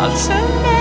Walter